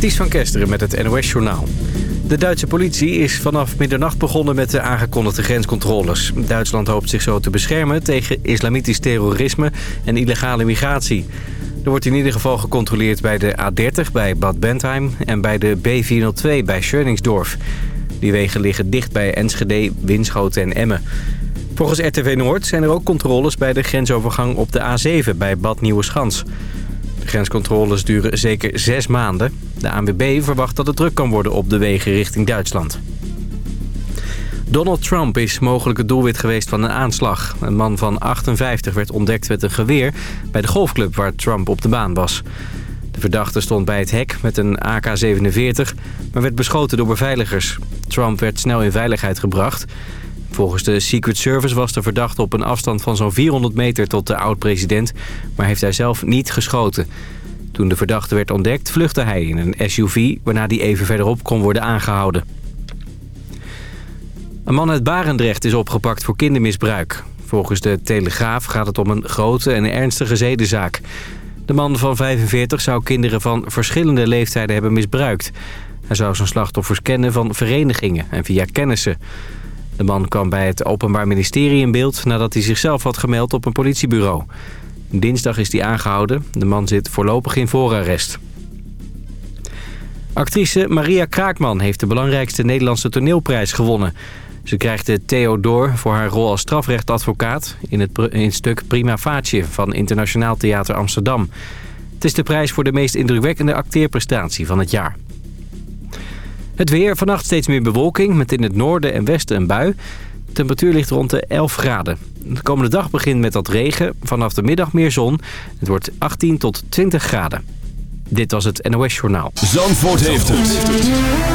Ties van Kesteren met het NOS-journaal. De Duitse politie is vanaf middernacht begonnen met de aangekondigde grenscontroles. Duitsland hoopt zich zo te beschermen tegen islamitisch terrorisme en illegale migratie. Er wordt in ieder geval gecontroleerd bij de A30 bij Bad Bentheim en bij de B402 bij Schöningsdorf. Die wegen liggen dicht bij Enschede, Winschoten en Emmen. Volgens RTV Noord zijn er ook controles bij de grensovergang op de A7 bij Bad Nieuweschans. De grenscontroles duren zeker zes maanden. De ANWB verwacht dat het druk kan worden op de wegen richting Duitsland. Donald Trump is mogelijk het doelwit geweest van een aanslag. Een man van 58 werd ontdekt met een geweer bij de golfclub waar Trump op de baan was. De verdachte stond bij het hek met een AK-47, maar werd beschoten door beveiligers. Trump werd snel in veiligheid gebracht. Volgens de Secret Service was de verdachte op een afstand van zo'n 400 meter tot de oud-president, maar heeft hij zelf niet geschoten. Toen de verdachte werd ontdekt vluchtte hij in een SUV, waarna die even verderop kon worden aangehouden. Een man uit Barendrecht is opgepakt voor kindermisbruik. Volgens de Telegraaf gaat het om een grote en ernstige zedenzaak. De man van 45 zou kinderen van verschillende leeftijden hebben misbruikt. Hij zou zijn slachtoffers kennen van verenigingen en via kennissen. De man kwam bij het Openbaar Ministerie in beeld nadat hij zichzelf had gemeld op een politiebureau. Dinsdag is hij aangehouden. De man zit voorlopig in voorarrest. Actrice Maria Kraakman heeft de belangrijkste Nederlandse toneelprijs gewonnen. Ze krijgt de Theodor voor haar rol als strafrechtadvocaat... in het, in het stuk Prima Facie van Internationaal Theater Amsterdam. Het is de prijs voor de meest indrukwekkende acteerprestatie van het jaar. Het weer, vannacht steeds meer bewolking met in het noorden en westen een bui. De temperatuur ligt rond de 11 graden. De komende dag begint met wat regen, vanaf de middag meer zon. Het wordt 18 tot 20 graden. Dit was het NOS Journaal. Zandvoort heeft het.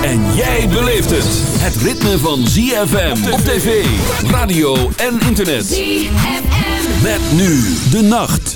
En jij beleeft het. Het ritme van ZFM op tv, radio en internet. ZFM. Met nu de nacht.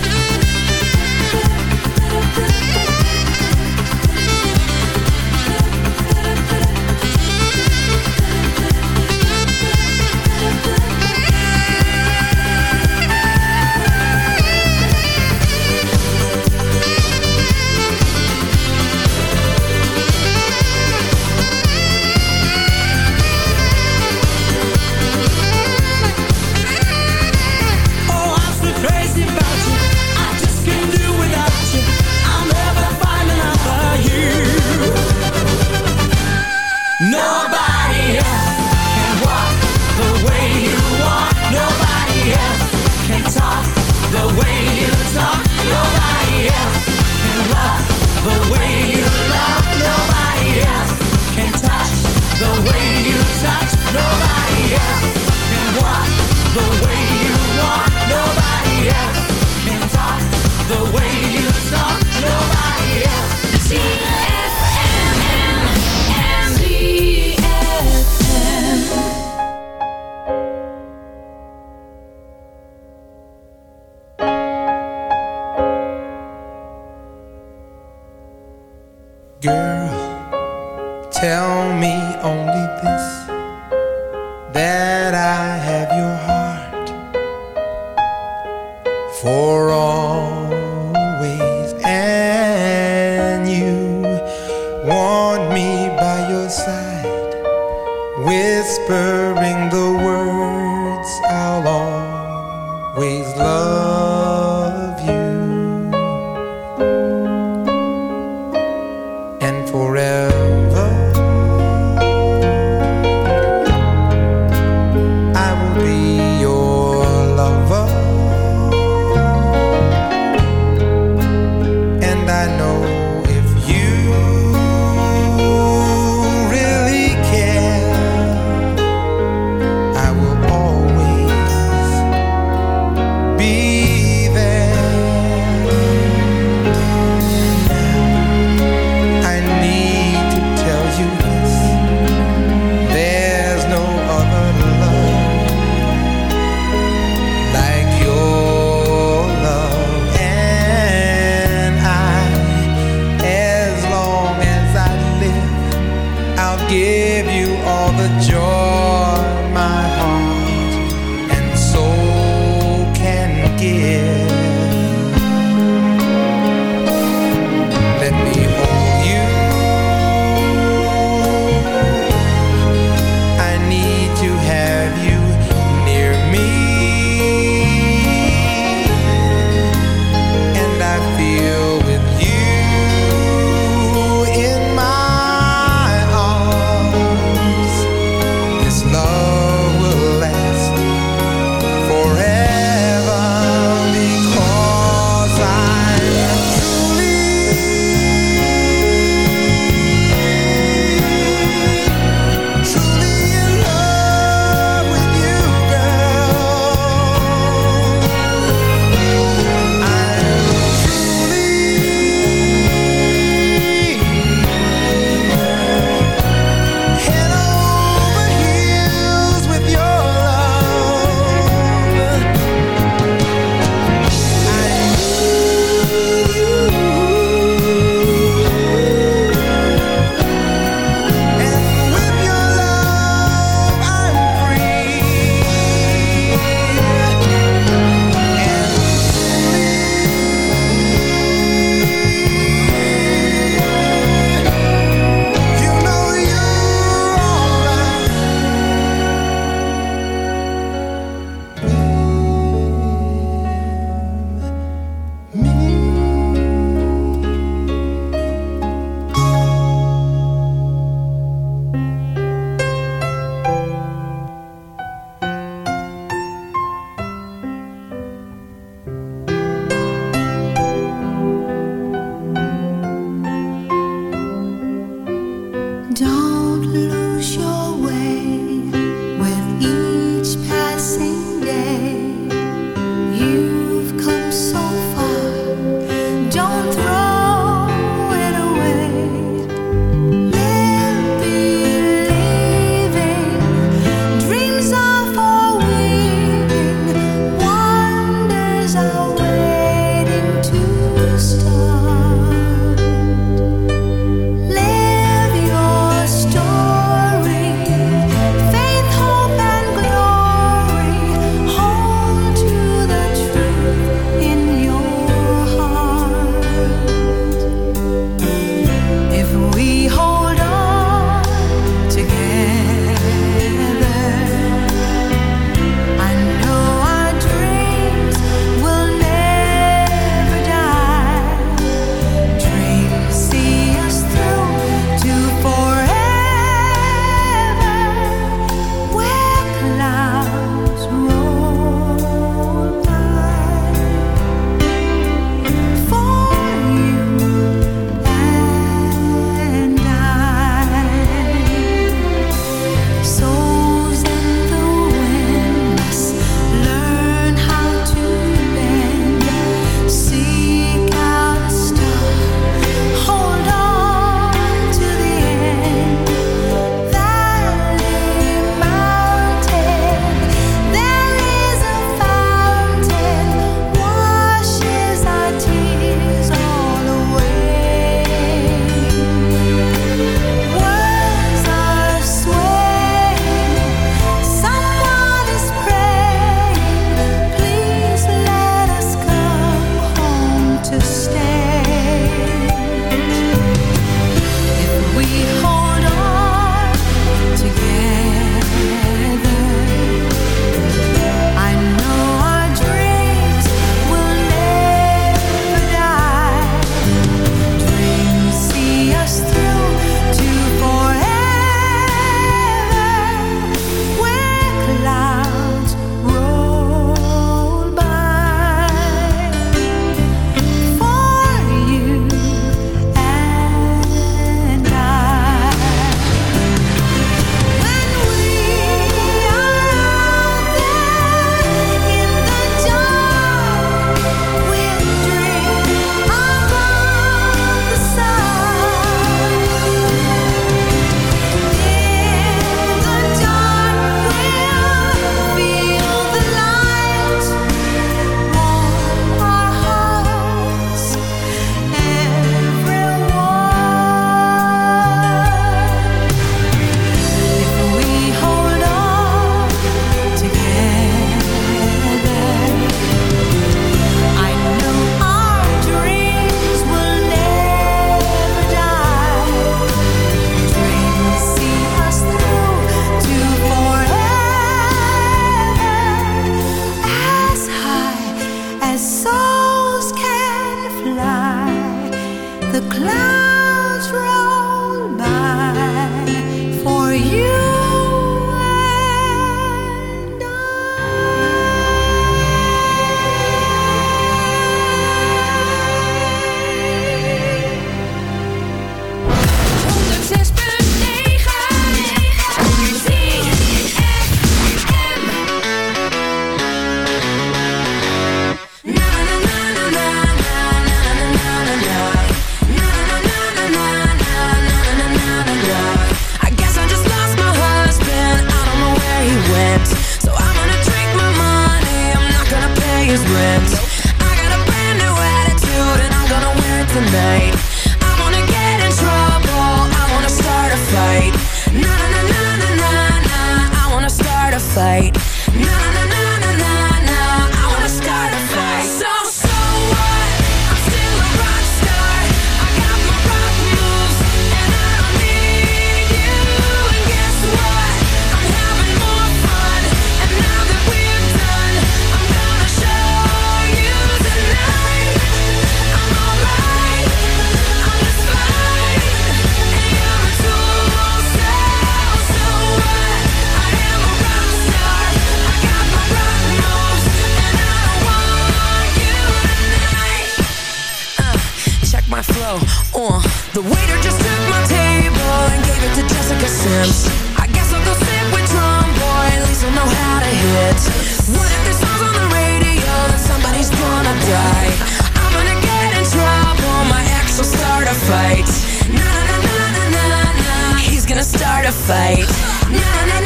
fight. Nah, nah.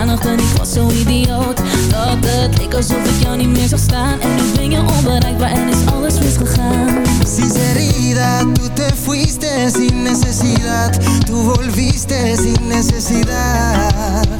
aandacht en ik was zo idioot. Dat het leek alsof ik jou niet meer zou staan. En nu ben je onbereikbaar en is alles misgegaan. Sinceridad, tu te fuiste sin necesidad. Tú volviste sin necesidad.